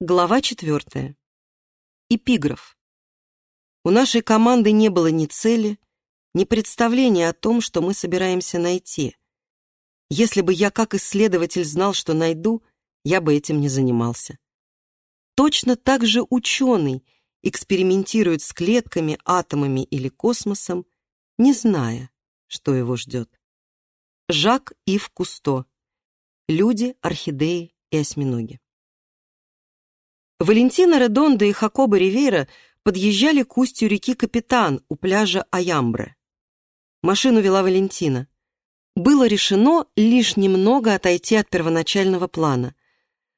Глава четвертая. Эпиграф. У нашей команды не было ни цели, ни представления о том, что мы собираемся найти. Если бы я как исследователь знал, что найду, я бы этим не занимался. Точно так же ученый экспериментирует с клетками, атомами или космосом, не зная, что его ждет. Жак Ив Кусто. Люди, орхидеи и осьминоги. Валентина Редонда и Хакоба Ривейра подъезжали к устью реки Капитан у пляжа Аямбре. Машину вела Валентина. Было решено лишь немного отойти от первоначального плана.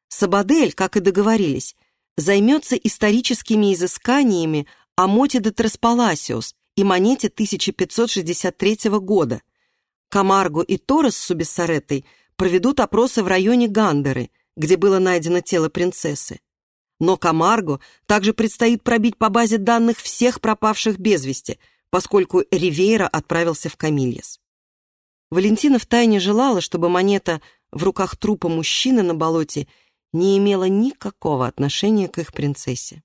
Сабадель, как и договорились, займется историческими изысканиями о моте де Треспаласиос и монете 1563 года. Камарго и Торрес с Субиссареттой проведут опросы в районе Гандеры, где было найдено тело принцессы. Но Камарго также предстоит пробить по базе данных всех пропавших без вести, поскольку Ривейра отправился в Камильес. Валентина втайне желала, чтобы монета в руках трупа мужчины на болоте не имела никакого отношения к их принцессе.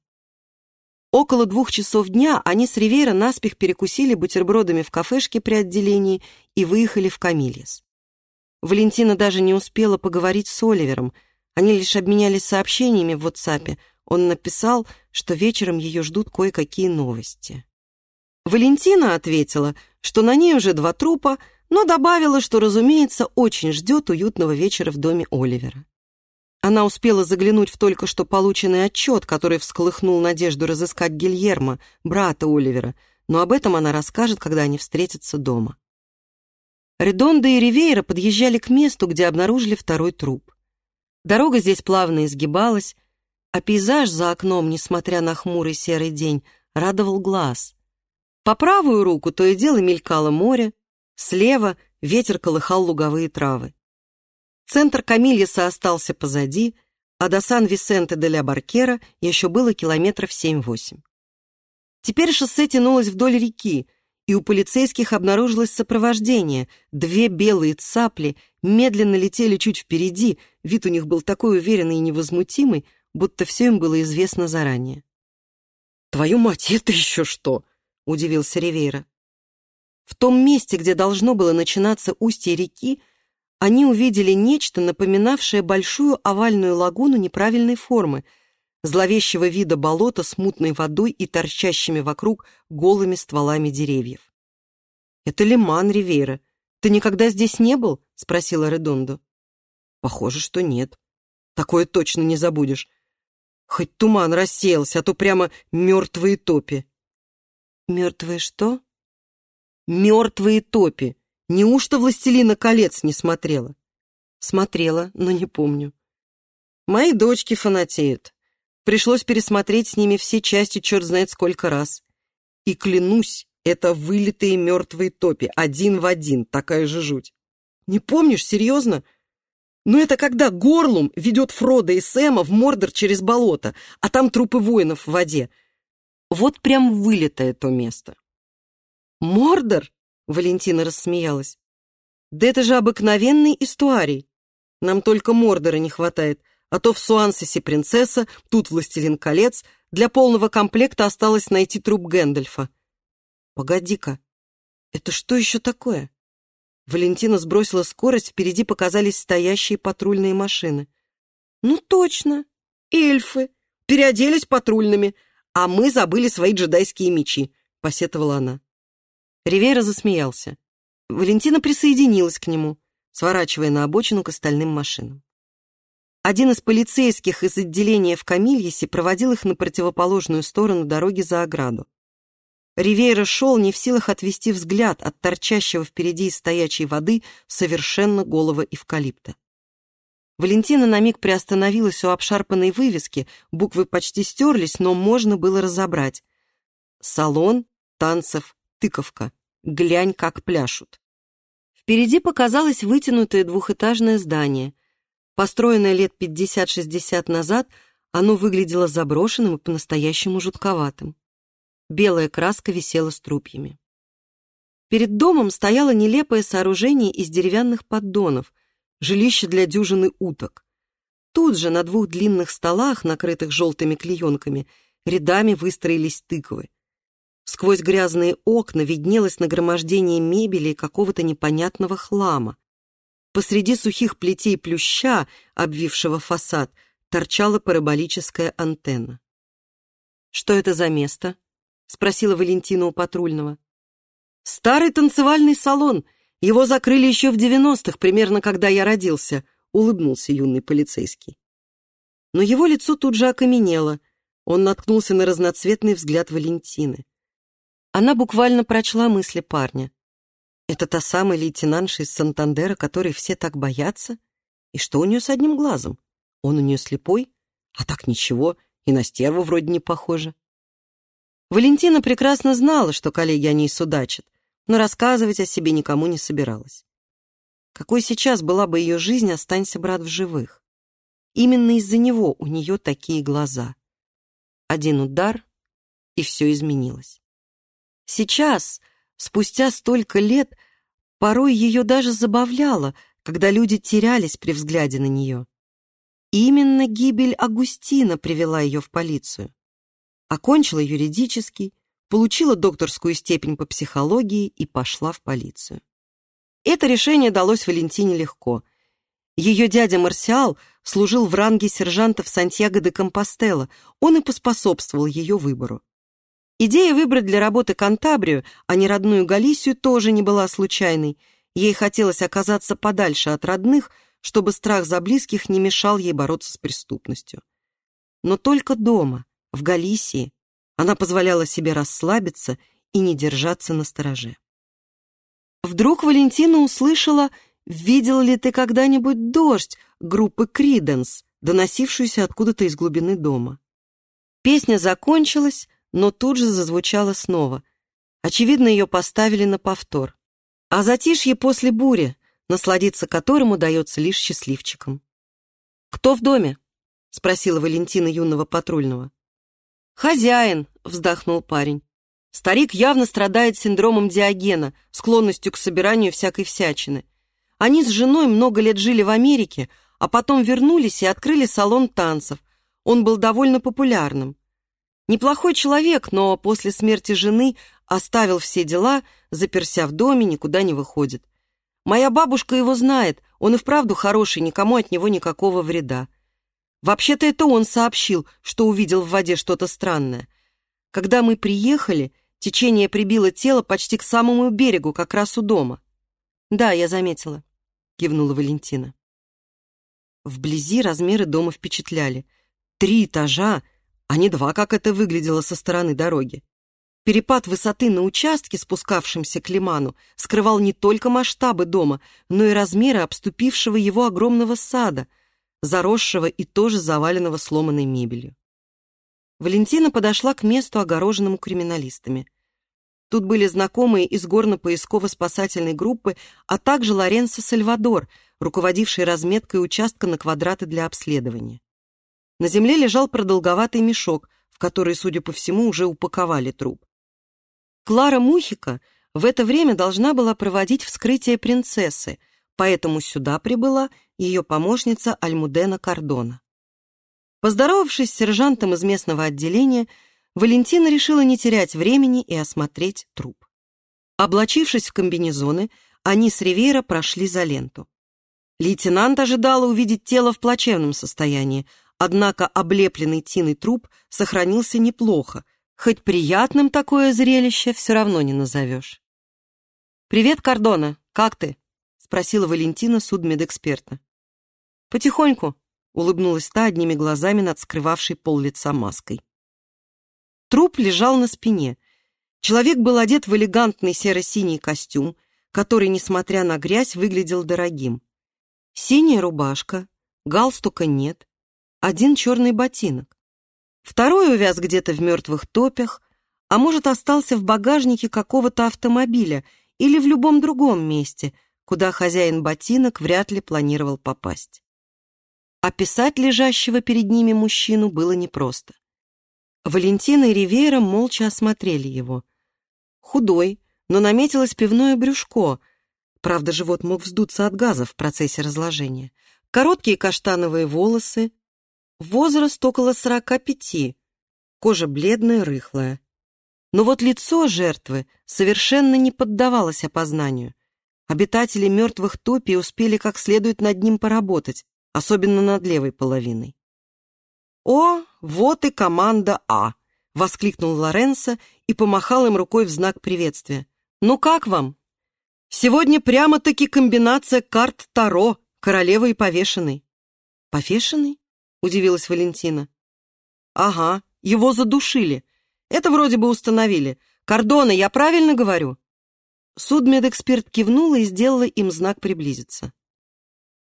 Около двух часов дня они с Ривейра наспех перекусили бутербродами в кафешке при отделении и выехали в Камильес. Валентина даже не успела поговорить с Оливером, они лишь обменялись сообщениями в WhatsApp. Он написал, что вечером ее ждут кое-какие новости. Валентина ответила, что на ней уже два трупа, но добавила, что, разумеется, очень ждет уютного вечера в доме Оливера. Она успела заглянуть в только что полученный отчет, который всколыхнул надежду разыскать Гильермо, брата Оливера, но об этом она расскажет, когда они встретятся дома. Редонда и Ривейра подъезжали к месту, где обнаружили второй труп. Дорога здесь плавно изгибалась, а пейзаж за окном, несмотря на хмурый серый день, радовал глаз. По правую руку то и дело мелькало море, слева ветер колыхал луговые травы. Центр Камильеса остался позади, а до Сан-Висенте де ля Баркера еще было километров 7-8. Теперь шоссе тянулось вдоль реки, и у полицейских обнаружилось сопровождение. Две белые цапли медленно летели чуть впереди, вид у них был такой уверенный и невозмутимый, будто все им было известно заранее. «Твою мать, это еще что?» — удивился Ривейра. В том месте, где должно было начинаться устье реки, они увидели нечто, напоминавшее большую овальную лагуну неправильной формы — зловещего вида болота с мутной водой и торчащими вокруг голыми стволами деревьев. «Это Лиман Ривейра. Ты никогда здесь не был?» — спросила Редондо. «Похоже, что нет. Такое точно не забудешь. Хоть туман рассеялся, а то прямо мертвые топи». «Мертвые что?» «Мертвые топи. Неужто «Властелина колец» не смотрела?» «Смотрела, но не помню». «Мои дочки фанатеют. Пришлось пересмотреть с ними все части черт знает сколько раз. И клянусь, это вылитые мертвые топи, один в один, такая же жуть. Не помнишь, серьезно? Ну это когда Горлум ведет Фрода и Сэма в Мордор через болото, а там трупы воинов в воде. Вот прям вылитое то место. Мордор? Валентина рассмеялась. Да это же обыкновенный истуарий. Нам только Мордора не хватает — а то в Суансисе принцесса, тут властелин колец, для полного комплекта осталось найти труп Гэндальфа. Погоди-ка, это что еще такое? Валентина сбросила скорость, впереди показались стоящие патрульные машины. Ну точно, эльфы, переоделись патрульными, а мы забыли свои джедайские мечи, посетовала она. Ривера засмеялся. Валентина присоединилась к нему, сворачивая на обочину к остальным машинам. Один из полицейских из отделения в Камильесе проводил их на противоположную сторону дороги за ограду. Ривейра шел не в силах отвести взгляд от торчащего впереди из стоячей воды совершенно голого эвкалипта. Валентина на миг приостановилась у обшарпанной вывески, буквы почти стерлись, но можно было разобрать. «Салон танцев тыковка. Глянь, как пляшут». Впереди показалось вытянутое двухэтажное здание — Построенное лет 50-60 назад, оно выглядело заброшенным и по-настоящему жутковатым. Белая краска висела струпьями. Перед домом стояло нелепое сооружение из деревянных поддонов, жилище для дюжины уток. Тут же на двух длинных столах, накрытых желтыми клеенками, рядами выстроились тыквы. Сквозь грязные окна виднелось нагромождение мебели и какого-то непонятного хлама. Посреди сухих плетей плюща, обвившего фасад, торчала параболическая антенна. «Что это за место?» — спросила Валентина у патрульного. «Старый танцевальный салон. Его закрыли еще в девяностых, примерно когда я родился», — улыбнулся юный полицейский. Но его лицо тут же окаменело. Он наткнулся на разноцветный взгляд Валентины. Она буквально прочла мысли парня. Это та самая лейтенантша из Сантандера, которой все так боятся? И что у нее с одним глазом? Он у нее слепой? А так ничего, и на стерву вроде не похоже. Валентина прекрасно знала, что коллеги о ней судачат, но рассказывать о себе никому не собиралась. Какой сейчас была бы ее жизнь, останься, брат, в живых. Именно из-за него у нее такие глаза. Один удар, и все изменилось. Сейчас, спустя столько лет, порой ее даже забавляло, когда люди терялись при взгляде на нее. Именно гибель Агустина привела ее в полицию. Окончила юридический, получила докторскую степень по психологии и пошла в полицию. Это решение далось Валентине легко. Ее дядя Марсиал служил в ранге сержанта в Сантьяго де Компостелло, он и поспособствовал ее выбору. Идея выбрать для работы Кантабрию, а не родную Галисию, тоже не была случайной. Ей хотелось оказаться подальше от родных, чтобы страх за близких не мешал ей бороться с преступностью. Но только дома, в Галисии, она позволяла себе расслабиться и не держаться на стороже. Вдруг Валентина услышала «Видел ли ты когда-нибудь дождь?» группы «Криденс», доносившуюся откуда-то из глубины дома. Песня закончилась, но тут же зазвучала снова. Очевидно, ее поставили на повтор. А затишье после бури, насладиться которым удается лишь счастливчикам. «Кто в доме?» — спросила Валентина юного патрульного. «Хозяин», — вздохнул парень. Старик явно страдает синдромом Диогена, склонностью к собиранию всякой всячины. Они с женой много лет жили в Америке, а потом вернулись и открыли салон танцев. Он был довольно популярным. Неплохой человек, но после смерти жены оставил все дела, заперся в доме, никуда не выходит. Моя бабушка его знает, он и вправду хороший, никому от него никакого вреда. Вообще-то это он сообщил, что увидел в воде что-то странное. Когда мы приехали, течение прибило тело почти к самому берегу, как раз у дома. «Да, я заметила», — кивнула Валентина. Вблизи размеры дома впечатляли. Три этажа, а не два, как это выглядело со стороны дороги. Перепад высоты на участке, спускавшемся к лиману, скрывал не только масштабы дома, но и размеры обступившего его огромного сада, заросшего и тоже заваленного сломанной мебелью. Валентина подошла к месту, огороженному криминалистами. Тут были знакомые из горно-поисково-спасательной группы, а также Лоренцо Сальвадор, руководивший разметкой участка на квадраты для обследования. На земле лежал продолговатый мешок, в который, судя по всему, уже упаковали труп. Клара Мухика в это время должна была проводить вскрытие принцессы, поэтому сюда прибыла ее помощница Альмудена Кардона. Поздоровавшись с сержантом из местного отделения, Валентина решила не терять времени и осмотреть труп. Облачившись в комбинезоны, они с Ривейра прошли за ленту. Лейтенант ожидала увидеть тело в плачевном состоянии, Однако облепленный тиной труп сохранился неплохо, хоть приятным такое зрелище все равно не назовешь. «Привет, Кордона, как ты?» — спросила Валентина судмедэксперта. «Потихоньку», — улыбнулась та одними глазами над скрывавшей пол лица маской. Труп лежал на спине. Человек был одет в элегантный серо-синий костюм, который, несмотря на грязь, выглядел дорогим. Синяя рубашка, галстука нет, один черный ботинок. Второй увяз где-то в мертвых топях, а может, остался в багажнике какого-то автомобиля или в любом другом месте, куда хозяин ботинок вряд ли планировал попасть. Описать лежащего перед ними мужчину было непросто. Валентина и Ривейра молча осмотрели его. Худой, но наметилось пивное брюшко. Правда, живот мог вздуться от газа в процессе разложения. Короткие каштановые волосы, возраст около сорока пяти, кожа бледная, рыхлая. Но вот лицо жертвы совершенно не поддавалось опознанию. Обитатели мертвых топий успели как следует над ним поработать, особенно над левой половиной. «О, вот и команда А!» — воскликнул Лоренцо и помахал им рукой в знак приветствия. «Ну как вам? Сегодня прямо-таки комбинация карт Таро, королевы и повешенный». «Повешенный?» — удивилась Валентина. «Ага, его задушили. Это вроде бы установили. Кордоны, я правильно говорю?» Судмедэксперт кивнула и сделала им знак приблизиться.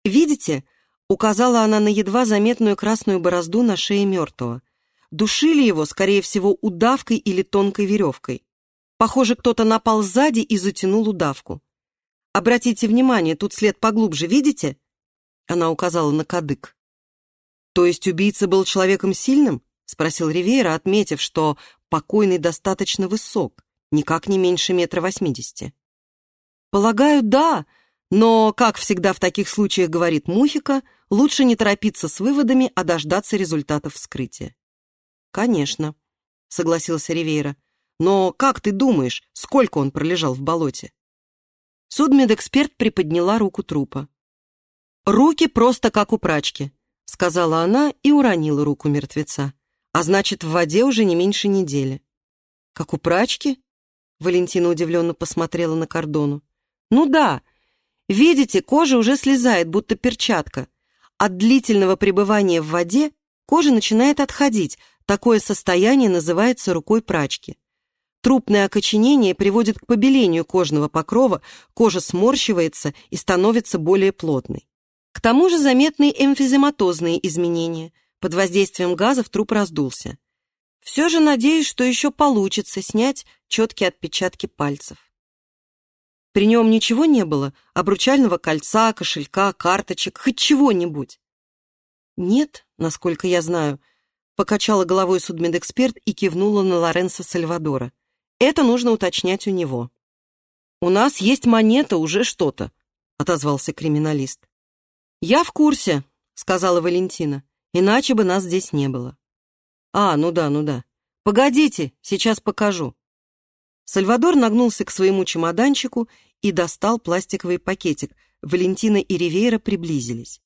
«Видите?» — указала она на едва заметную красную борозду на шее мертвого. Душили его, скорее всего, удавкой или тонкой веревкой. Похоже, кто-то напал сзади и затянул удавку. Обратите внимание, тут след поглубже, видите? Она указала на кадык. То есть убийца был человеком сильным? Спросил Ривейра, отметив, что покойный достаточно высок, никак не меньше метра восьмидесяти. Полагаю, да, но, как всегда в таких случаях говорит Мухика, лучше не торопиться с выводами, а дождаться результатов вскрытия. «Конечно», — согласился Ривейра. «Но как ты думаешь, сколько он пролежал в болоте?» Судмедэксперт приподняла руку трупа. «Руки просто как у прачки», — сказала она и уронила руку мертвеца. «А значит, в воде уже не меньше недели». «Как у прачки?» — Валентина удивленно посмотрела на кордону. «Ну да. Видите, кожа уже слезает, будто перчатка. От длительного пребывания в воде кожа начинает отходить, Такое состояние называется рукой прачки. Трупное окоченение приводит к побелению кожного покрова, кожа сморщивается и становится более плотной. К тому же заметны эмфизематозные изменения. Под воздействием газов труп раздулся. Все же надеюсь, что еще получится снять четкие отпечатки пальцев. При нем ничего не было? Обручального кольца, кошелька, карточек, хоть чего-нибудь? Нет, насколько я знаю. Покачала головой судмедэксперт и кивнула на Лоренцо Сальвадора. Это нужно уточнять у него. «У нас есть монета, уже что-то», — отозвался криминалист. «Я в курсе», — сказала Валентина, «иначе бы нас здесь не было». «А, ну да, ну да. Погодите, сейчас покажу». Сальвадор нагнулся к своему чемоданчику и достал пластиковый пакетик. Валентина и Ривейра приблизились.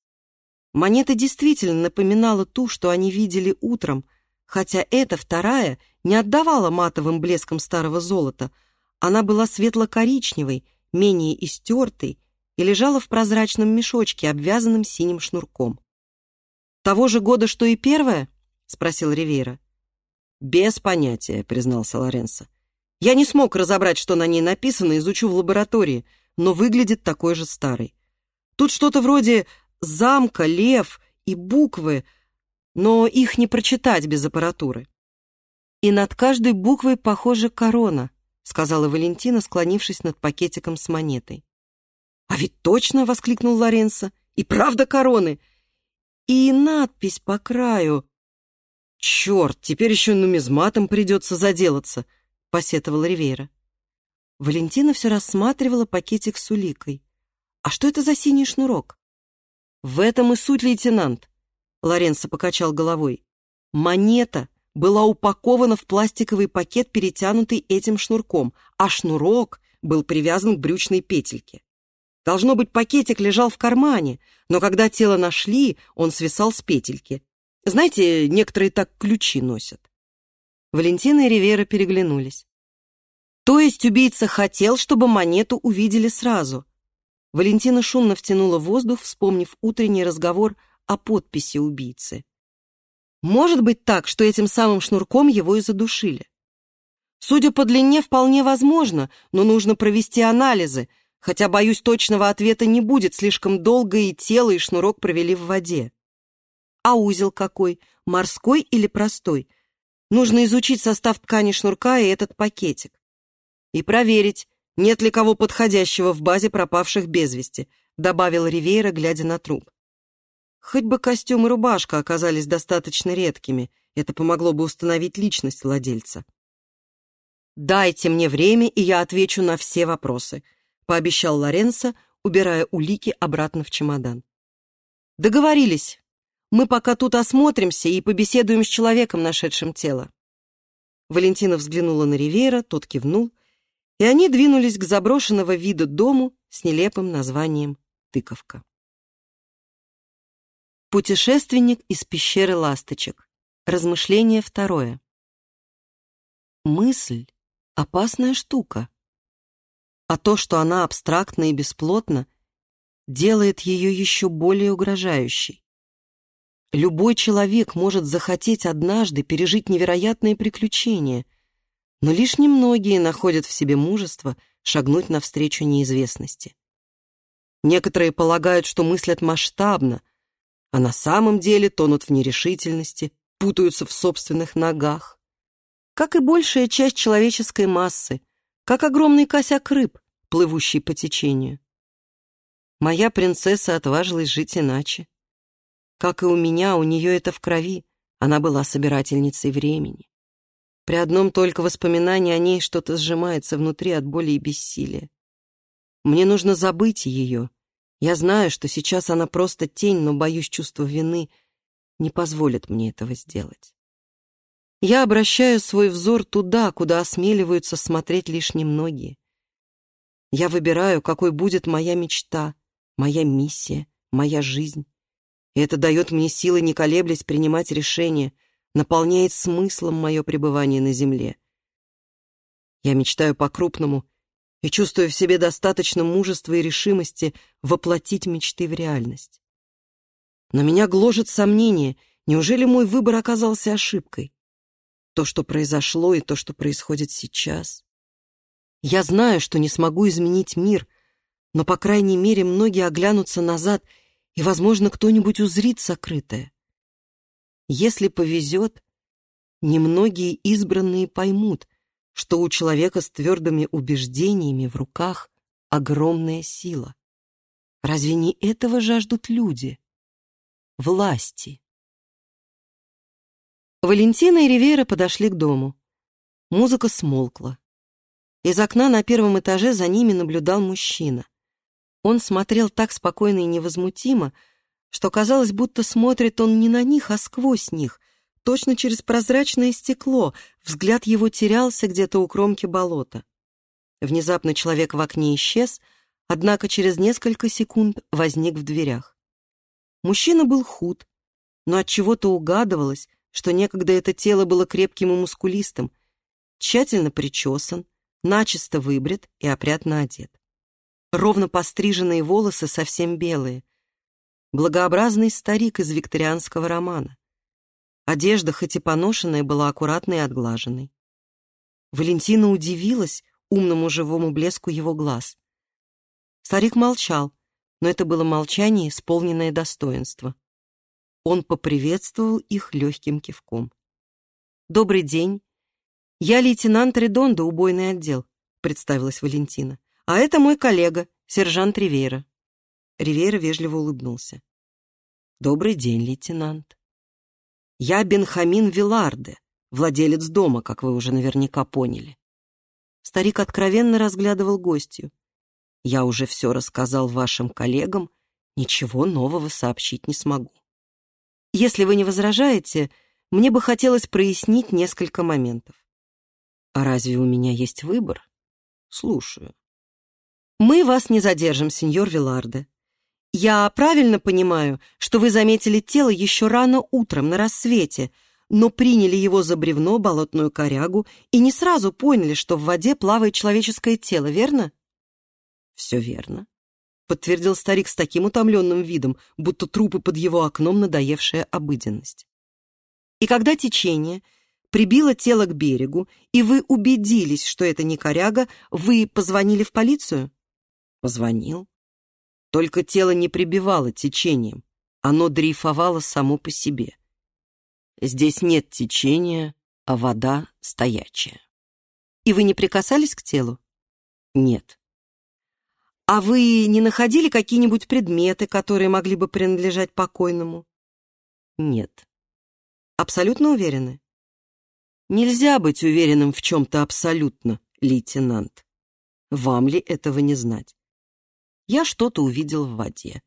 Монета действительно напоминала ту, что они видели утром, хотя эта вторая не отдавала матовым блеском старого золота. Она была светло-коричневой, менее истертой и лежала в прозрачном мешочке, обвязанном синим шнурком. «Того же года, что и первая?» — спросил Ривейра. «Без понятия», — признался Лоренцо. «Я не смог разобрать, что на ней написано, изучу в лаборатории, но выглядит такой же старой. Тут что-то вроде замка, лев и буквы, но их не прочитать без аппаратуры. «И над каждой буквой, похоже, корона», — сказала Валентина, склонившись над пакетиком с монетой. «А ведь точно!» — воскликнул Лоренцо. «И правда короны!» «И надпись по краю!» «Черт, теперь еще нумизматом придется заделаться!» — посетовал Ривейра. Валентина все рассматривала пакетик с уликой. «А что это за синий шнурок?» В этом и суть, лейтенант. Лоренцо покачал головой. Монета была упакована в пластиковый пакет, перетянутый этим шнурком, а шнурок был привязан к брючной петельке. Должно быть, пакетик лежал в кармане, но когда тело нашли, он свисал с петельки. Знаете, некоторые так ключи носят. Валентина и Ривера переглянулись. То есть убийца хотел, чтобы монету увидели сразу, Валентина шумно втянула воздух, вспомнив утренний разговор о подписи убийцы. Может быть так, что этим самым шнурком его и задушили. Судя по длине, вполне возможно, но нужно провести анализы, хотя, боюсь, точного ответа не будет, слишком долго и тело, и шнурок провели в воде. А узел какой, морской или простой? Нужно изучить состав ткани шнурка и этот пакетик. И проверить, нет ли кого подходящего в базе пропавших без вести», добавил Ривейра, глядя на труп. Хоть бы костюм и рубашка оказались достаточно редкими, это помогло бы установить личность владельца. «Дайте мне время, и я отвечу на все вопросы», пообещал Лоренцо, убирая улики обратно в чемодан. Договорились. Мы пока тут осмотримся и побеседуем с человеком, нашедшим тело. Валентина взглянула на Ривера, тот кивнул, и они двинулись к заброшенного вида дому с нелепым названием «Тыковка». Путешественник из пещеры ласточек. Размышление второе. Мысль — опасная штука. А то, что она абстрактна и бесплотна, делает ее еще более угрожающей. Любой человек может захотеть однажды пережить невероятные приключения, но лишь немногие находят в себе мужество шагнуть навстречу неизвестности. Некоторые полагают, что мыслят масштабно, а на самом деле тонут в нерешительности, путаются в собственных ногах. Как и большая часть человеческой массы, как огромный косяк рыб, плывущий по течению. Моя принцесса отважилась жить иначе. Как и у меня, у нее это в крови, она была собирательницей времени. При одном только воспоминании о ней что-то сжимается внутри от боли и бессилия. Мне нужно забыть ее. Я знаю, что сейчас она просто тень, но боюсь чувства вины — не позволит мне этого сделать. Я обращаю свой взор туда, куда осмеливаются смотреть лишь немногие. Я выбираю, какой будет моя мечта, моя миссия, моя жизнь. И это дает мне силы, не колеблясь, принимать решения, наполняет смыслом мое пребывание на земле. Я мечтаю по-крупному и чувствую в себе достаточно мужества и решимости воплотить мечты в реальность. Но меня гложет сомнение, неужели мой выбор оказался ошибкой? То, что произошло, и то, что происходит сейчас. Я знаю, что не смогу изменить мир, но, по крайней мере, многие оглянутся назад, и, возможно, кто-нибудь узрит сокрытое. Если повезет, немногие избранные поймут, что у человека с твердыми убеждениями в руках огромная сила. Разве не этого жаждут люди? власти. Валентина и Ривера подошли к дому. Музыка смолкла. Из окна на первом этаже за ними наблюдал мужчина. Он смотрел так спокойно и невозмутимо, что казалось, будто смотрит он не на них, а сквозь них, точно через прозрачное стекло, взгляд его терялся где-то у кромки болота. Внезапно человек в окне исчез, однако через несколько секунд возник в дверях. Мужчина был худ, но от чего то угадывалось, что некогда это тело было крепким и мускулистым, тщательно причесан, начисто выбрит и опрятно одет. Ровно постриженные волосы совсем белые. Благообразный старик из викторианского романа. Одежда, хоть и поношенная, была аккуратной и отглаженной. Валентина удивилась умному живому блеску его глаз. Старик молчал, но это было молчание, исполненное достоинства. Он поприветствовал их легким кивком. «Добрый день. Я лейтенант Редонда, убойный отдел», — представилась Валентина. «А это мой коллега, сержант Ривейра». Ривейра вежливо улыбнулся. «Добрый день, лейтенант. Я Бенхамин Виларде, владелец дома, как вы уже наверняка поняли». Старик откровенно разглядывал гостью. Я уже все рассказал вашим коллегам, ничего нового сообщить не смогу. Если вы не возражаете, мне бы хотелось прояснить несколько моментов. А разве у меня есть выбор? Слушаю. Мы вас не задержим, сеньор Виларде. Я правильно понимаю, что вы заметили тело еще рано утром, на рассвете, но приняли его за бревно, болотную корягу и не сразу поняли, что в воде плавает человеческое тело, верно? «Все верно», — подтвердил старик с таким утомленным видом, будто трупы под его окном надоевшая обыденность. «И когда течение прибило тело к берегу, и вы убедились, что это не коряга, вы позвонили в полицию?» «Позвонил. Только тело не прибивало течением, оно дрейфовало само по себе. Здесь нет течения, а вода стоячая». «И вы не прикасались к телу?» «Нет». «А вы не находили какие-нибудь предметы, которые могли бы принадлежать покойному?» «Нет». «Абсолютно уверены?» «Нельзя быть уверенным в чем-то абсолютно, лейтенант. Вам ли этого не знать?» «Я что-то увидел в воде.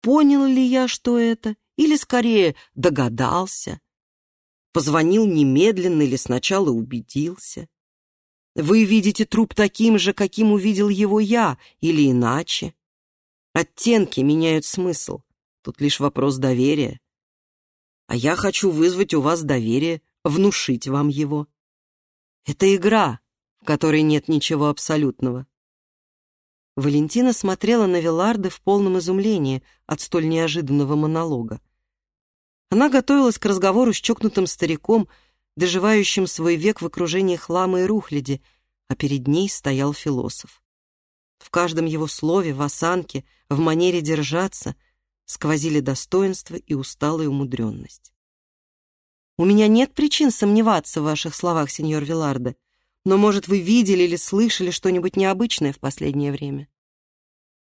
понял ли я, что это, или, скорее, догадался. Позвонил немедленно или сначала убедился. Вы видите труп таким же, каким увидел его я, или иначе. Оттенки меняют смысл. Тут лишь вопрос доверия. А я хочу вызвать у вас доверие, внушить вам его. Это игра, в которой нет ничего абсолютного. Валентина смотрела на Виларда в полном изумлении от столь неожиданного монолога. Она готовилась к разговору с чокнутым стариком, доживающим свой век в окружении хлама и рухляди, а перед ней стоял философ. В каждом его слове, в осанке, в манере держаться сквозили достоинство и усталая умудренность. «У меня нет причин сомневаться в ваших словах, сеньор Виларде, но, может, вы видели или слышали что-нибудь необычное в последнее время?»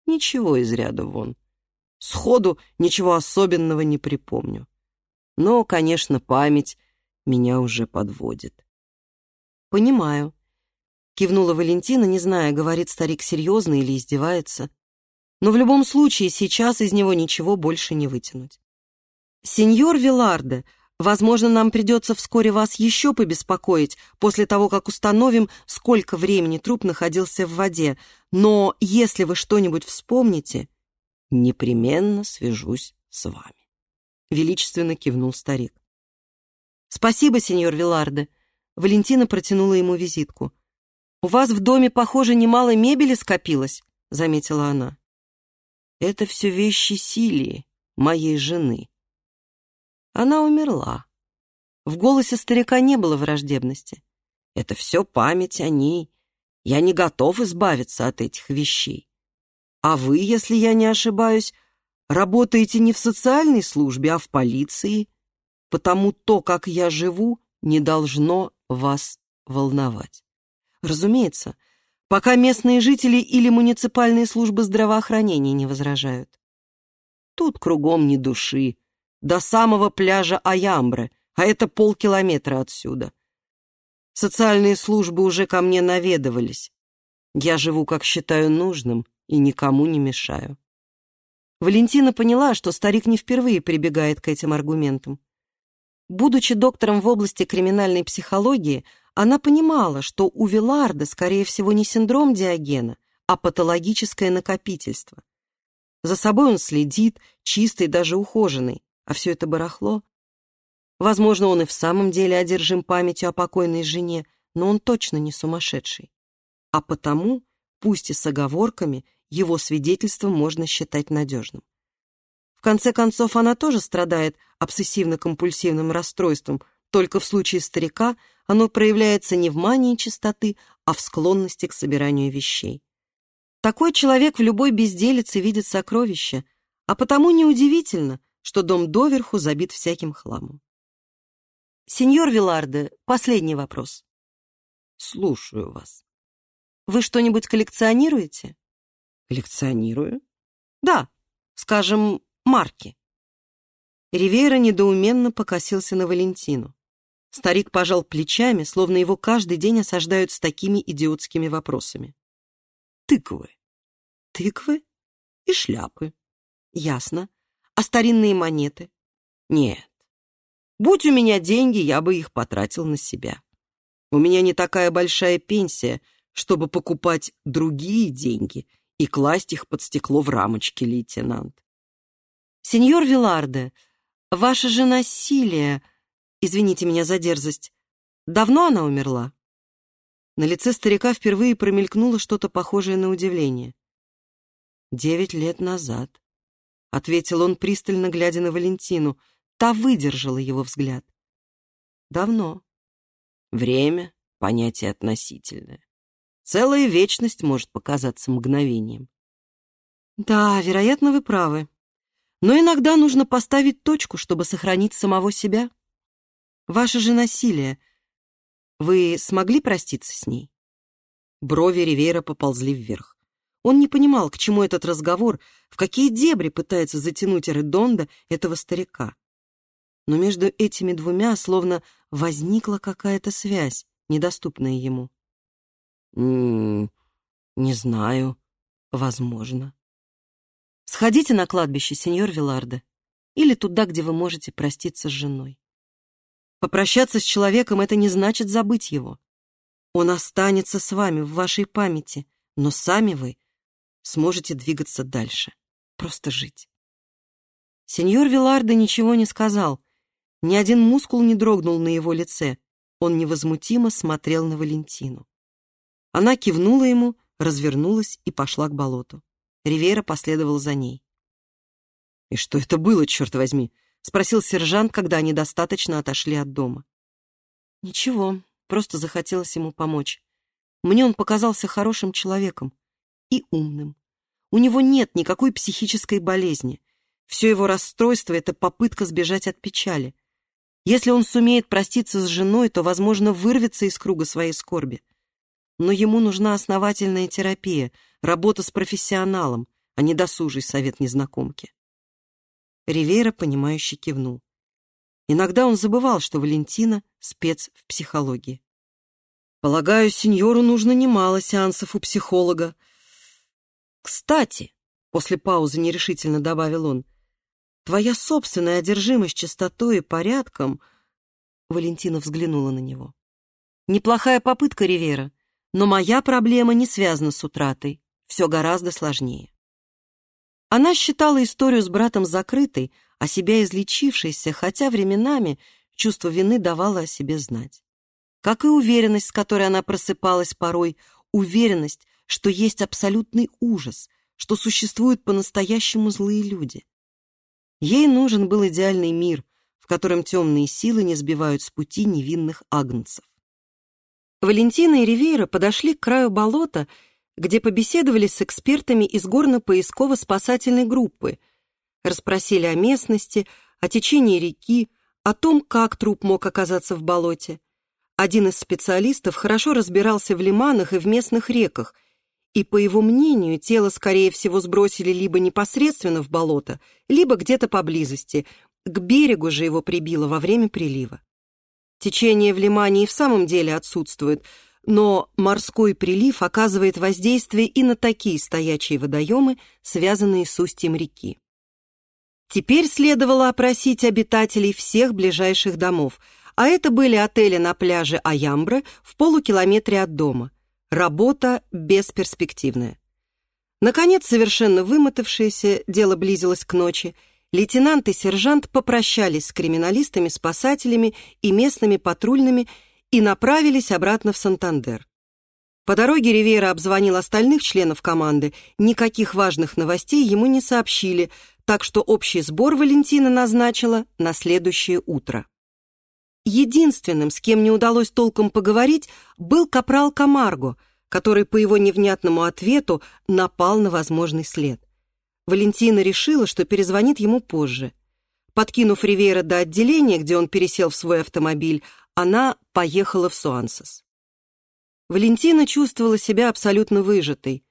«Ничего из ряда вон. Сходу ничего особенного не припомню. Но, конечно, память меня уже подводит. «Понимаю», — кивнула Валентина, не зная, говорит старик серьезно или издевается. «Но в любом случае сейчас из него ничего больше не вытянуть». «Сеньор Виларде, возможно, нам придется вскоре вас еще побеспокоить после того, как установим, сколько времени труп находился в воде, но если вы что-нибудь вспомните, непременно свяжусь с вами». — величественно кивнул старик. «Спасибо, сеньор Виларде». Валентина протянула ему визитку. «У вас в доме, похоже, немало мебели скопилось», — заметила она. «Это все вещи Силии, моей жены. Она умерла». В голосе старика не было враждебности. «Это все память о ней. Я не готов избавиться от этих вещей. А вы, если я не ошибаюсь, Работаете не в социальной службе, а в полиции, потому то, как я живу, не должно вас волновать. Разумеется, пока местные жители или муниципальные службы здравоохранения не возражают. Тут кругом ни души, до самого пляжа Аямбре, а это полкилометра отсюда. Социальные службы уже ко мне наведывались. Я живу, как считаю нужным, и никому не мешаю. Валентина поняла, что старик не впервые прибегает к этим аргументам. Будучи доктором в области криминальной психологии, она понимала, что у Виларда, скорее всего, не синдром Диогена, а патологическое накопительство. За собой он следит, чистый, даже ухоженный, а все это барахло. Возможно, он и в самом деле одержим памятью о покойной жене, но он точно не сумасшедший. А потому, пусть и с оговорками, его свидетельство можно считать надежным. В конце концов, она тоже страдает обсессивно-компульсивным расстройством, только в случае старика оно проявляется не в мании чистоты, а в склонности к собиранию вещей. Такой человек в любой безделице видит сокровища, а потому неудивительно, что дом доверху забит всяким хламом. «Сеньор Виларде, последний вопрос». «Слушаю вас». «Вы что-нибудь коллекционируете?» Коллекционирую? Да, скажем, марки. Ривейра недоуменно покосился на Валентину. Старик пожал плечами, словно его каждый день осаждают с такими идиотскими вопросами. Тыквы. Тыквы и шляпы. Ясно. А старинные монеты? Нет. Будь у меня деньги, я бы их потратил на себя. У меня не такая большая пенсия, чтобы покупать другие деньги и класть их под стекло в рамочки, лейтенант. «Сеньор Виларде, ваша жена Силия, извините меня за дерзость, давно она умерла?» На лице старика впервые промелькнуло что-то похожее на удивление. «Девять лет назад», — ответил он, пристально глядя на Валентину. Та выдержала его взгляд. «Давно. Время — понятие относительное. Целая вечность может показаться мгновением. Да, вероятно, вы правы. Но иногда нужно поставить точку, чтобы сохранить самого себя. Ваша же насилие. Вы смогли проститься с ней? Брови Ривейра поползли вверх. Он не понимал, к чему этот разговор, в какие дебри пытается затянуть Редонда этого старика. Но между этими двумя словно возникла какая-то связь, недоступная ему. Не знаю. Возможно. Сходите на кладбище, сеньор Виларде, или туда, где вы можете проститься с женой. Попрощаться с человеком — это не значит забыть его. Он останется с вами в вашей памяти, но сами вы сможете двигаться дальше, просто жить. Сеньор Вилардо ничего не сказал, ни один мускул не дрогнул на его лице, он невозмутимо смотрел на Валентину. Она кивнула ему, развернулась и пошла к болоту. Ривера последовал за ней. «И что это было, черт возьми?» — спросил сержант, когда они достаточно отошли от дома. «Ничего, просто захотелось ему помочь. Мне он показался хорошим человеком и умным. У него нет никакой психической болезни. Все его расстройство — это попытка сбежать от печали. Если он сумеет проститься с женой, то, возможно, вырвется из круга своей скорби. Но ему нужна основательная терапия, работа с профессионалом, а не досужий совет незнакомки. Ривейра, понимающе кивнул. Иногда он забывал, что Валентина — спец в психологии. «Полагаю, сеньору нужно немало сеансов у психолога. Кстати, — после паузы нерешительно добавил он, — твоя собственная одержимость чистотой и порядком... Валентина взглянула на него. Неплохая попытка, Ривера, но моя проблема не связана с утратой. Все гораздо сложнее. Она считала историю с братом закрытой, а себя излечившейся, хотя временами чувство вины давало о себе знать. Как и уверенность, с которой она просыпалась порой, уверенность, что есть абсолютный ужас, что существуют по-настоящему злые люди. Ей нужен был идеальный мир, в котором темные силы не сбивают с пути невинных агнцев. Валентина и Ривейра подошли к краю болота, где побеседовали с экспертами из горно-поисково-спасательной группы, расспросили о местности, о течении реки, о том, как труп мог оказаться в болоте. Один из специалистов хорошо разбирался в лиманах и в местных реках и, по его мнению, тело, скорее всего, сбросили либо непосредственно в болото, либо где-то поблизости, к берегу же его прибило во время прилива. Течение в лимане и в самом деле отсутствует, но морской прилив оказывает воздействие и на такие стоячие водоемы, связанные с устьем реки. Теперь следовало опросить обитателей всех ближайших домов, а это были отели на пляже Аямбре в полукилометре от дома. Работа бесперспективная. Наконец, совершенно вымотавшиеся, дело близилось к ночи, лейтенант и сержант попрощались с криминалистами-спасателями и местными патрульными и направились обратно в Сантандер. По дороге Ривера обзвонил остальных членов команды, никаких важных новостей ему не сообщили, так что общий сбор Валентина назначила на следующее утро. Единственным, с кем не удалось толком поговорить, был капрал Камарго, который по его невнятному ответу напал на возможный след. Валентина решила, что перезвонит ему позже. Подкинув Ривейра до отделения, где он пересел в свой автомобиль, она поехала в Суансес. Валентина чувствовала себя абсолютно выжатой.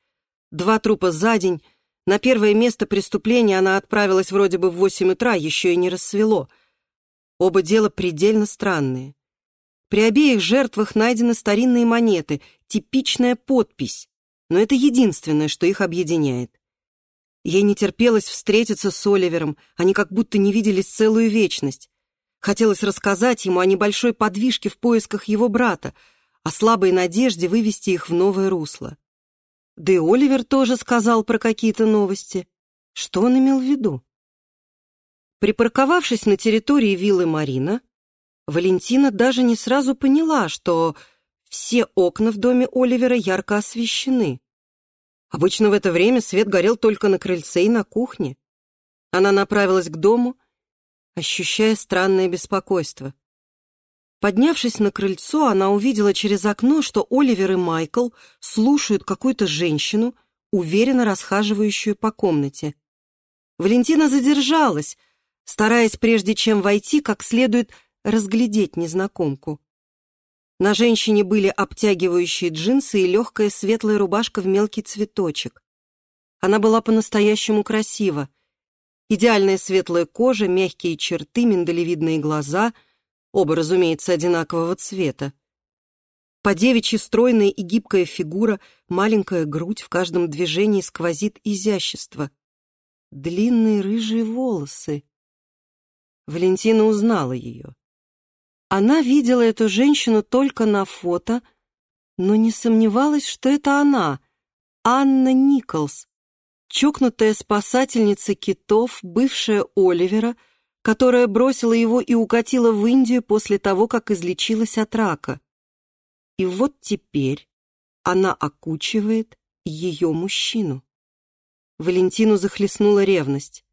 Два трупа за день. На первое место преступления она отправилась вроде бы в восемь утра, еще и не рассвело — Оба дела предельно странные. При обеих жертвах найдены старинные монеты, типичная подпись, но это единственное, что их объединяет. Ей не терпелось встретиться с Оливером, они как будто не виделись целую вечность. Хотелось рассказать ему о небольшой подвижке в поисках его брата, о слабой надежде вывести их в новое русло. Да и Оливер тоже сказал про какие-то новости. Что он имел в виду? Припарковавшись на территории виллы Марина, Валентина даже не сразу поняла, что все окна в доме Оливера ярко освещены. Обычно в это время свет горел только на крыльце и на кухне. Она направилась к дому, ощущая странное беспокойство. Поднявшись на крыльцо, она увидела через окно, что Оливер и Майкл слушают какую-то женщину, уверенно расхаживающую по комнате. Валентина задержалась, стараясь, прежде чем войти, как следует разглядеть незнакомку. На женщине были обтягивающие джинсы и легкая светлая рубашка в мелкий цветочек. Она была по-настоящему красива. Идеальная светлая кожа, мягкие черты, миндалевидные глаза, оба, разумеется, одинакового цвета. По девичьи стройная и гибкая фигура, маленькая грудь, в каждом движении сквозит изящество — длинные рыжие волосы. Валентина узнала ее. Она видела эту женщину только на фото, но не сомневалась, что это она, Анна Николс, чокнутая спасательница китов, бывшая Оливера, которая бросила его и укатила в Индию после того, как излечилась от рака. И вот теперь она окучивает ее мужчину. Валентину захлестнула ревность.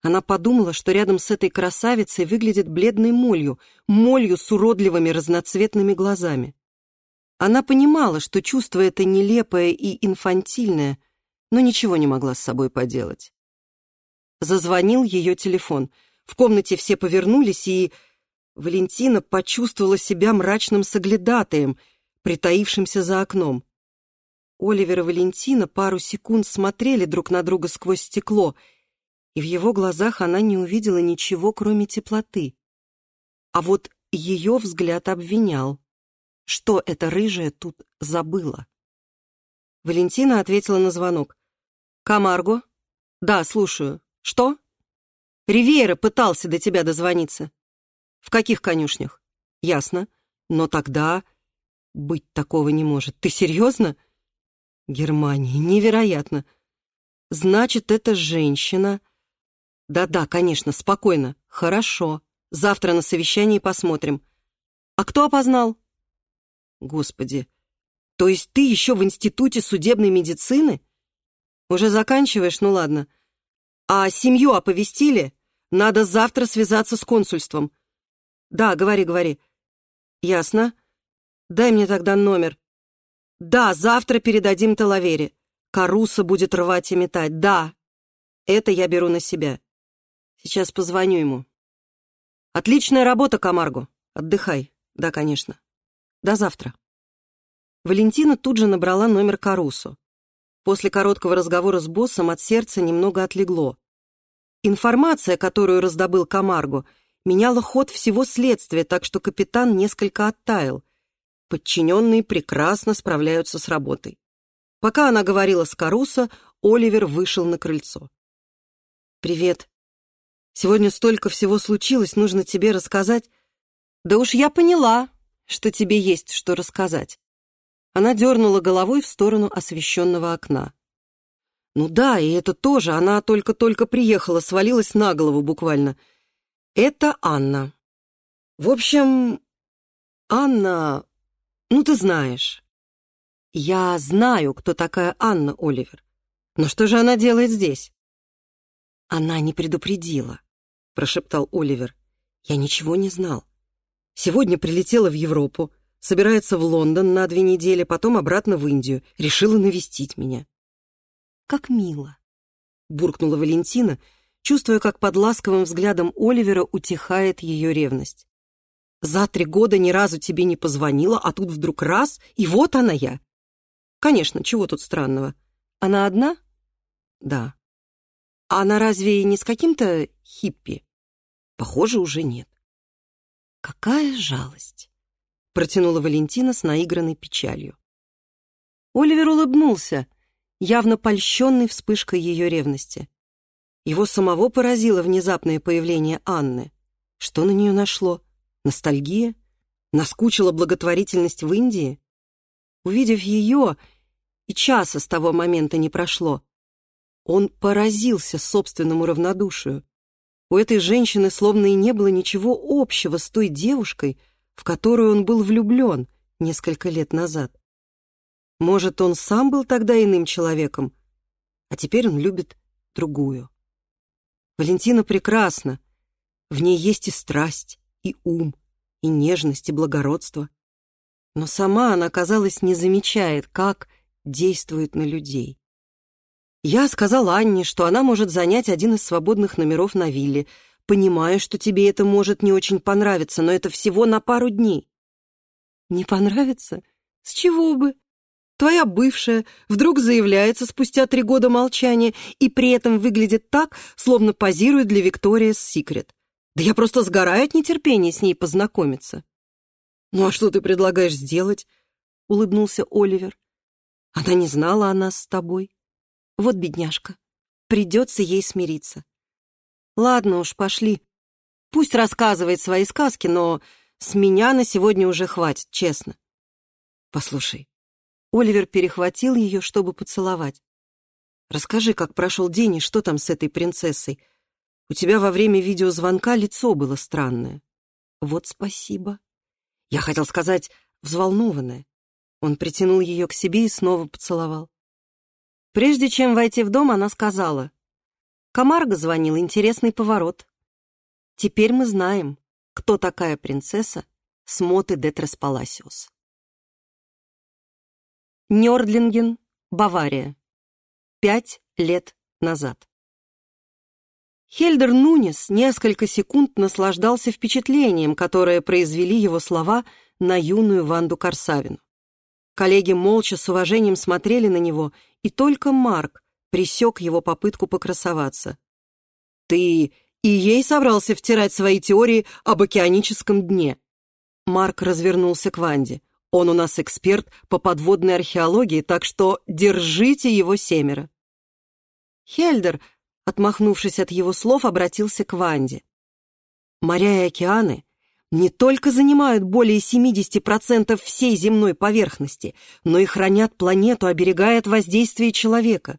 Она подумала, что рядом с этой красавицей выглядит бледной молью, молью с уродливыми разноцветными глазами. Она понимала, что чувство это нелепое и инфантильное, но ничего не могла с собой поделать. Зазвонил ее телефон. В комнате все повернулись, и Валентина почувствовала себя мрачным соглядатаем, притаившимся за окном. Оливер и Валентина пару секунд смотрели друг на друга сквозь стекло — и в его глазах она не увидела ничего, кроме теплоты. А вот ее взгляд обвинял. Что эта рыжая тут забыла? Валентина ответила на звонок. «Камарго?» «Да, слушаю. Что?» «Ривьера пытался до тебя дозвониться». «В каких конюшнях?» «Ясно. Но тогда...» «Быть такого не может. Ты серьезно?» «Германия. Невероятно. Значит, эта женщина да-да, конечно, спокойно. Хорошо. Завтра на совещании посмотрим. А кто опознал? Господи, то есть ты еще в институте судебной медицины? Уже заканчиваешь? Ну ладно. А семью оповестили? Надо завтра связаться с консульством. Да, говори, говори. Ясно. Дай мне тогда номер. Да, завтра передадим Талавере. Каруса будет рвать и метать. Да, это я беру на себя. Сейчас позвоню ему. Отличная работа, Камарго. Отдыхай. Да, конечно. До завтра. Валентина тут же набрала номер Карусу. После короткого разговора с боссом от сердца немного отлегло. Информация, которую раздобыл Камарго, меняла ход всего следствия, так что капитан несколько оттаял. Подчиненные прекрасно справляются с работой. Пока она говорила с Каруса, Оливер вышел на крыльцо. «Привет», Сегодня столько всего случилось, нужно тебе рассказать. Да уж я поняла, что тебе есть что рассказать. Она дернула головой в сторону освещенного окна. Ну да, и это тоже, она только-только приехала, свалилась на голову буквально. Это Анна. В общем, Анна, ну ты знаешь. Я знаю, кто такая Анна Оливер. Но что же она делает здесь? Она не предупредила прошептал Оливер. «Я ничего не знал. Сегодня прилетела в Европу, собирается в Лондон на две недели, потом обратно в Индию. Решила навестить меня». «Как мило», — буркнула Валентина, чувствуя, как под ласковым взглядом Оливера утихает ее ревность. «За три года ни разу тебе не позвонила, а тут вдруг раз, и вот она я». «Конечно, чего тут странного? Она одна?» «Да». «А она разве не с каким-то хиппи?» Похоже, уже нет. «Какая жалость!» — протянула Валентина с наигранной печалью. Оливер улыбнулся, явно польщенный вспышкой ее ревности. Его самого поразило внезапное появление Анны. Что на нее нашло? Ностальгия? Наскучила благотворительность в Индии? Увидев ее, и часа с того момента не прошло, он поразился собственному равнодушию. У этой женщины словно и не было ничего общего с той девушкой, в которую он был влюблен несколько лет назад. Может, он сам был тогда иным человеком, а теперь он любит другую. Валентина прекрасна. В ней есть и страсть, и ум, и нежность, и благородство. Но сама она, казалось, не замечает, как действует на людей. Я сказал Анне, что она может занять один из свободных номеров на вилле. Понимаю, что тебе это может не очень понравиться, но это всего на пару дней. Не понравится? С чего бы? Твоя бывшая вдруг заявляется спустя три года молчания и при этом выглядит так, словно позирует для Викториас Секрет. Да я просто сгораю от нетерпения с ней познакомиться. «Ну а что ты предлагаешь сделать?» — улыбнулся Оливер. «Она не знала о нас с тобой. Вот бедняжка. придется ей смириться. Ладно уж, пошли. Пусть рассказывает свои сказки, но с меня на сегодня уже хватит, честно. Послушай. Оливер перехватил ее, чтобы поцеловать. Расскажи, как прошел день и что там с этой принцессой. У тебя во время видеозвонка лицо было странное. Вот спасибо. Я хотел сказать, взволнованное. Он притянул ее к себе и снова поцеловал. Прежде чем войти в дом, она сказала. Камарго звонил, интересный поворот. Теперь мы знаем, кто такая принцесса Смоты де Треспаласиус. Нёрдлинген, Бавария. Пять лет назад. Хельдер Нунес несколько секунд наслаждался впечатлением, которое произвели его слова на юную Ванду Корсавину. Коллеги молча с уважением смотрели на него, и только Марк пресек его попытку покрасоваться. «Ты и ей собрался втирать свои теории об океаническом дне?» Марк развернулся к Ванде. «Он у нас эксперт по подводной археологии, так что держите его семеро». Хельдер отмахнувшись от его слов, обратился к Ванде. Моря и океаны не только занимают более 70% всей земной поверхности, но и хранят планету, оберегая от воздействия человека.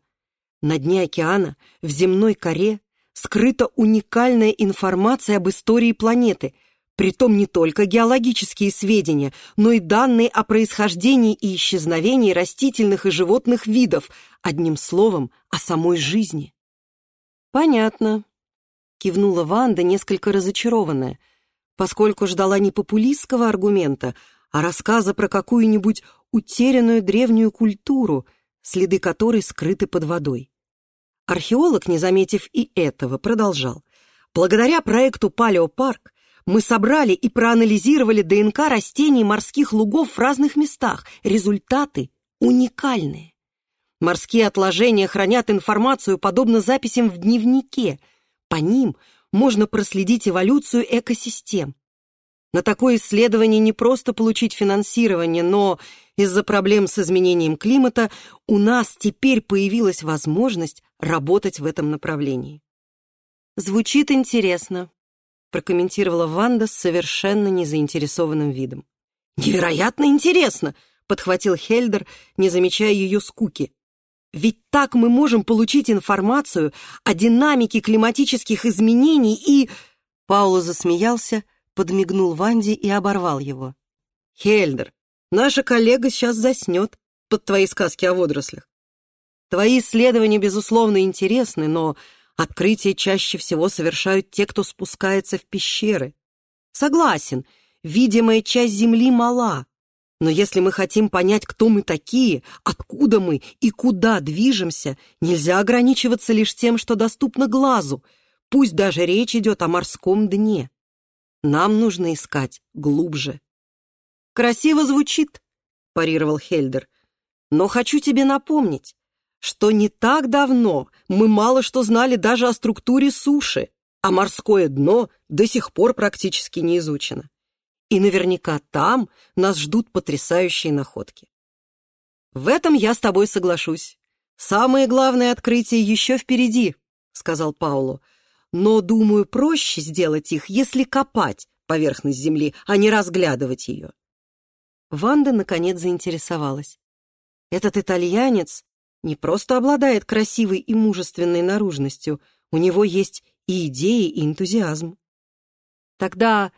На дне океана, в земной коре, скрыта уникальная информация об истории планеты, притом не только геологические сведения, но и данные о происхождении и исчезновении растительных и животных видов, одним словом, о самой жизни. «Понятно», — кивнула Ванда, несколько разочарованная, поскольку ждала не популистского аргумента, а рассказа про какую-нибудь утерянную древнюю культуру, следы которой скрыты под водой. Археолог, не заметив и этого, продолжал. Благодаря проекту «Палеопарк» мы собрали и проанализировали ДНК растений морских лугов в разных местах. Результаты уникальные. Морские отложения хранят информацию, подобно записям в дневнике. По ним можно проследить эволюцию экосистем. На такое исследование не просто получить финансирование, но из-за проблем с изменением климата у нас теперь появилась возможность работать в этом направлении. «Звучит интересно», — прокомментировала Ванда с совершенно незаинтересованным видом. «Невероятно интересно!» — подхватил Хельдер, не замечая ее скуки. Ведь так мы можем получить информацию о динамике климатических изменений и...» Пауло засмеялся, подмигнул Ванде и оборвал его. «Хельдер, наша коллега сейчас заснет под твои сказки о водорослях. Твои исследования, безусловно, интересны, но открытия чаще всего совершают те, кто спускается в пещеры. Согласен, видимая часть Земли мала, но если мы хотим понять, кто мы такие, откуда мы и куда движемся, нельзя ограничиваться лишь тем, что доступно глазу, пусть даже речь идет о морском дне. Нам нужно искать глубже. «Красиво звучит», — парировал Хельдер, «но хочу тебе напомнить, что не так давно мы мало что знали даже о структуре суши, а морское дно до сих пор практически не изучено. И наверняка там нас ждут потрясающие находки. В этом я с тобой соглашусь. Самые главные открытия еще впереди, сказал Пауло. Но, думаю, проще сделать их, если копать поверхность земли, а не разглядывать ее. Ванда, наконец, заинтересовалась. Этот итальянец не просто обладает красивой и мужественной наружностью, у него есть и идеи, и энтузиазм. Тогда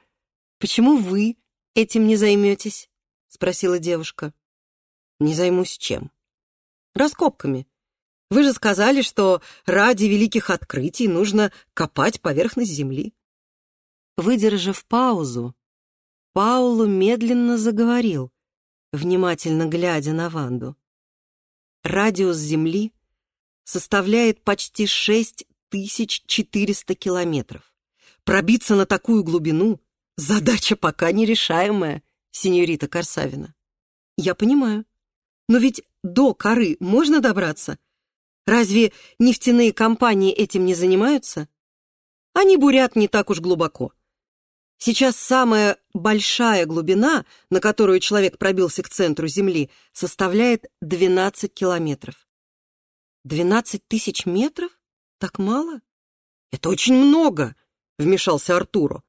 «Почему вы этим не займетесь?» — спросила девушка. «Не займусь чем?» «Раскопками. Вы же сказали, что ради великих открытий нужно копать поверхность земли». Выдержав паузу, Паулу медленно заговорил, внимательно глядя на Ванду. Радиус Земли составляет почти 6400 километров. Пробиться на такую глубину Задача пока нерешаемая, сеньорита Корсавина. Я понимаю. Но ведь до коры можно добраться? Разве нефтяные компании этим не занимаются? Они бурят не так уж глубоко. Сейчас самая большая глубина, на которую человек пробился к центру Земли, составляет 12 километров. 12 тысяч метров? Так мало? Это очень много, вмешался Артуро.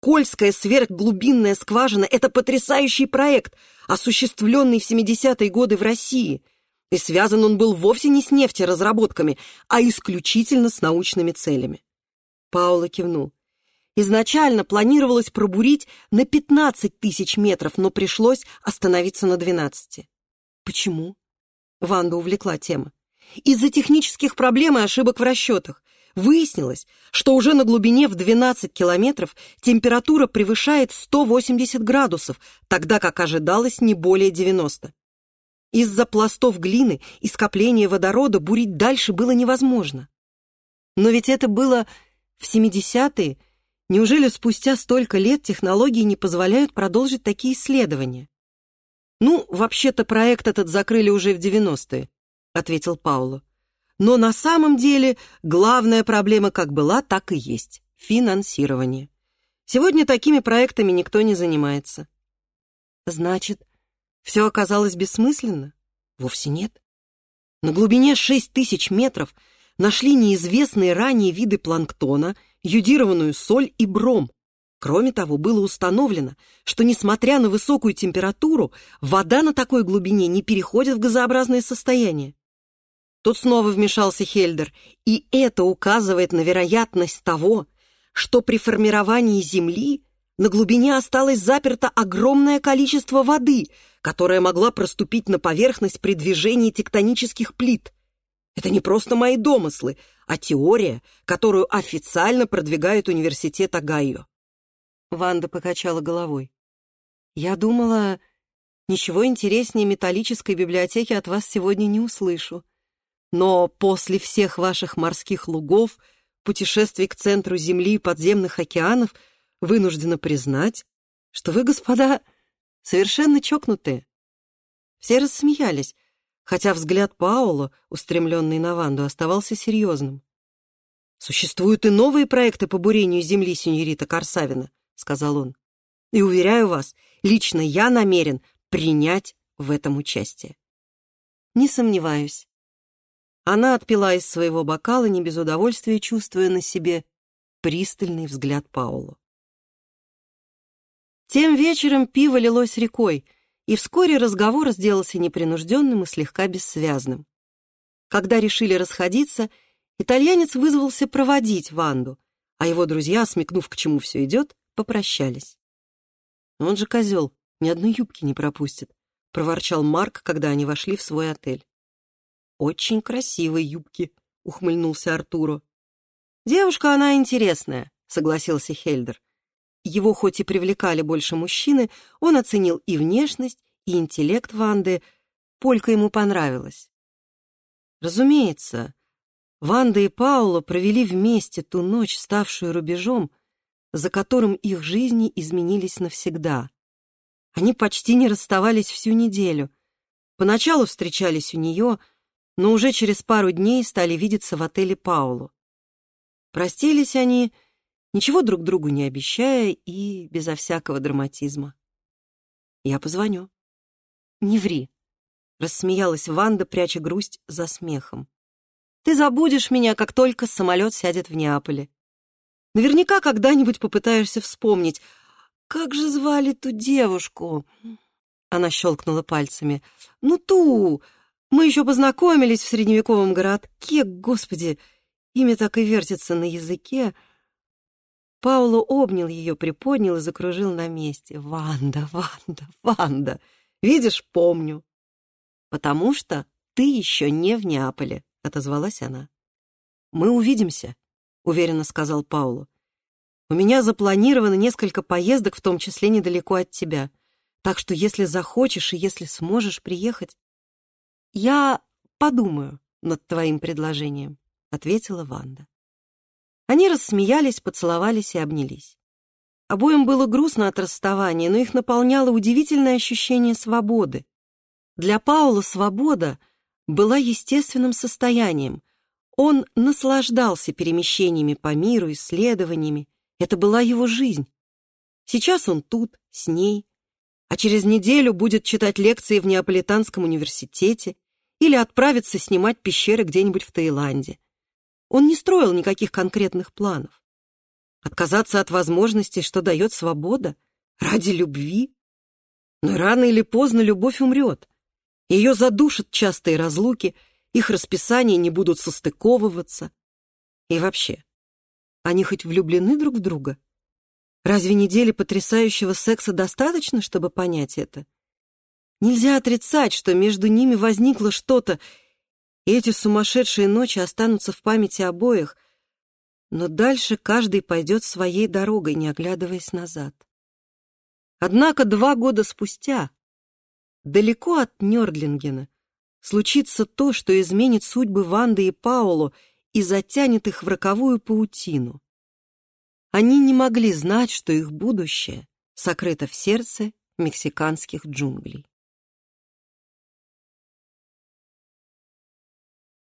Кольская сверхглубинная скважина — это потрясающий проект, осуществленный в 70-е годы в России. И связан он был вовсе не с нефтеразработками, а исключительно с научными целями. Паула кивнул. Изначально планировалось пробурить на 15 тысяч метров, но пришлось остановиться на 12. Почему? Ванда увлекла тема. Из-за технических проблем и ошибок в расчетах. Выяснилось, что уже на глубине в 12 километров температура превышает 180 градусов, тогда как ожидалось не более 90. Из-за пластов глины и скопления водорода бурить дальше было невозможно. Но ведь это было в 70-е Неужели спустя столько лет технологии не позволяют продолжить такие исследования? «Ну, вообще-то проект этот закрыли уже в 90-е», — ответил Пауло. «Но на самом деле главная проблема как была, так и есть — финансирование. Сегодня такими проектами никто не занимается». «Значит, все оказалось бессмысленно?» «Вовсе нет. На глубине 6 тысяч метров нашли неизвестные ранее виды планктона — юдированную соль и бром. Кроме того, было установлено, что, несмотря на высокую температуру, вода на такой глубине не переходит в газообразное состояние. Тут снова вмешался Хельдер, и это указывает на вероятность того, что при формировании Земли на глубине осталось заперто огромное количество воды, которая могла проступить на поверхность при движении тектонических плит. Это не просто мои домыслы, а теория, которую официально продвигает университет Огайо. Ванда покачала головой. «Я думала, ничего интереснее металлической библиотеки от вас сегодня не услышу. Но после всех ваших морских лугов, путешествий к центру Земли и подземных океанов, вынуждена признать, что вы, господа, совершенно чокнутые». Все рассмеялись, хотя взгляд Паула, устремленный на Ванду, оставался серьезным. «Существуют и новые проекты по бурению земли, сеньорита Корсавина», — сказал он. «И уверяю вас, лично я намерен принять в этом участие». «Не сомневаюсь». Она отпила из своего бокала, не без удовольствия чувствуя на себе пристальный взгляд Паула. Тем вечером пиво лилось рекой — и вскоре разговор сделался непринужденным и слегка бессвязным. Когда решили расходиться, итальянец вызвался проводить Ванду, а его друзья, смекнув, к чему все идет, попрощались. «Он же козел, ни одной юбки не пропустит», — проворчал Марк, когда они вошли в свой отель. «Очень красивые юбки», — ухмыльнулся Артуру. «Девушка она интересная», — согласился Хельдер. Его хоть и привлекали больше мужчины, он оценил и внешность, и интеллект Ванды. Полька ему понравилась. Разумеется, Ванда и Паула провели вместе ту ночь, ставшую рубежом, за которым их жизни изменились навсегда. Они почти не расставались всю неделю. Поначалу встречались у нее, но уже через пару дней стали видеться в отеле Паулу. Простились они ничего друг другу не обещая и безо всякого драматизма. «Я позвоню». «Не ври», — рассмеялась Ванда, пряча грусть за смехом. «Ты забудешь меня, как только самолет сядет в Неаполе. Наверняка когда-нибудь попытаешься вспомнить, как же звали ту девушку?» Она щелкнула пальцами. «Ну, ту! Мы еще познакомились в средневековом городке, господи! Имя так и вертится на языке. Пауло обнял ее, приподнял и закружил на месте. «Ванда, Ванда, Ванда! Видишь, помню!» «Потому что ты еще не в Неаполе», — отозвалась она. «Мы увидимся», — уверенно сказал Пауло. «У меня запланировано несколько поездок, в том числе недалеко от тебя. Так что если захочешь и если сможешь приехать...» «Я подумаю над твоим предложением», — ответила Ванда. Они рассмеялись, поцеловались и обнялись. Обоим было грустно от расставания, но их наполняло удивительное ощущение свободы. Для Паула свобода была естественным состоянием. Он наслаждался перемещениями по миру, исследованиями. Это была его жизнь. Сейчас он тут, с ней, а через неделю будет читать лекции в Неаполитанском университете или отправиться снимать пещеры где-нибудь в Таиланде. Он не строил никаких конкретных планов. Отказаться от возможностей, что дает свобода, ради любви? Но рано или поздно любовь умрет. Ее задушат частые разлуки, их расписания не будут состыковываться. И вообще, они хоть влюблены друг в друга? Разве недели потрясающего секса достаточно, чтобы понять это? Нельзя отрицать, что между ними возникло что-то, и эти сумасшедшие ночи останутся в памяти обоих, но дальше каждый пойдет своей дорогой, не оглядываясь назад. Однако два года спустя, далеко от Нёрдлингена, случится то, что изменит судьбы Ванды и Паулу и затянет их в роковую паутину. Они не могли знать, что их будущее сокрыто в сердце мексиканских джунглей.